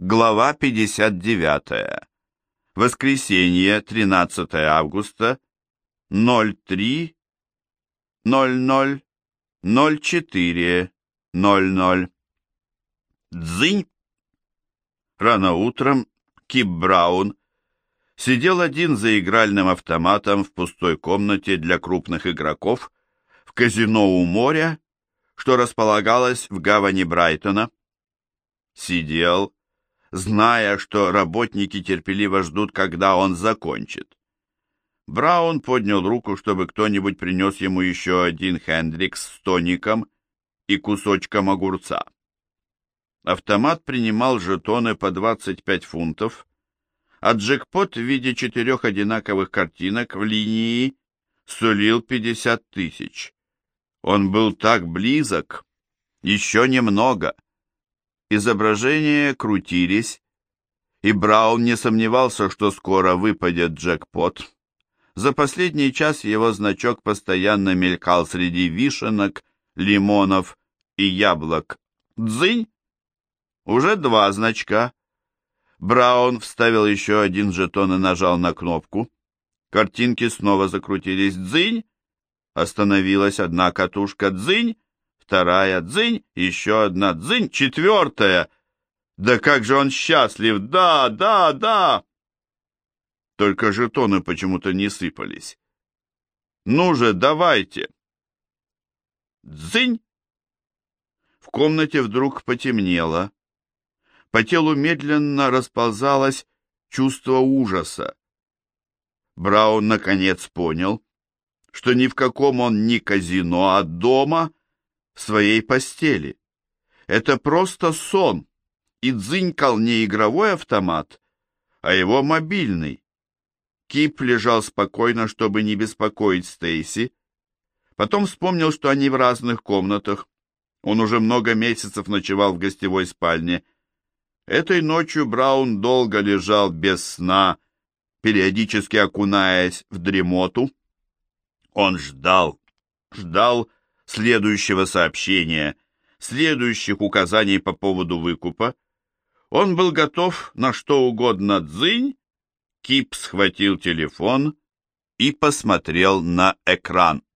Глава 59. Воскресенье, 13 августа, 03 00 04 00. Дзынь! Рано утром Кип Браун сидел один за игральным автоматом в пустой комнате для крупных игроков в казино у моря, что располагалось в гавани Брайтона. Сидел, зная, что работники терпеливо ждут, когда он закончит. Браун поднял руку, чтобы кто-нибудь принес ему еще один Хендрикс с тоником и кусочком огурца. Автомат принимал жетоны по 25 фунтов, а джекпот в виде четырех одинаковых картинок в линии сулил 50 тысяч. Он был так близок, еще немного. Изображения крутились, и Браун не сомневался, что скоро выпадет джекпот. За последний час его значок постоянно мелькал среди вишенок, лимонов и яблок. Дзынь! Уже два значка. Браун вставил еще один жетон и нажал на кнопку. Картинки снова закрутились. Дзынь! Остановилась одна катушка. Дзынь! Вторая дзынь! Еще одна дзынь! Четвертая! Да как же он счастлив! Да, да, да! Только жетоны почему-то не сыпались. Ну же, давайте! Дзынь! В комнате вдруг потемнело. По телу медленно расползалось чувство ужаса. Браун наконец понял, что ни в каком он не казино, а дома, своей постели. Это просто сон, и дзынькал не игровой автомат, а его мобильный. Кип лежал спокойно, чтобы не беспокоить Стейси. Потом вспомнил, что они в разных комнатах. Он уже много месяцев ночевал в гостевой спальне — Этой ночью Браун долго лежал без сна, периодически окунаясь в дремоту. Он ждал, ждал следующего сообщения, следующих указаний по поводу выкупа. Он был готов на что угодно дзынь. Кип схватил телефон и посмотрел на экран.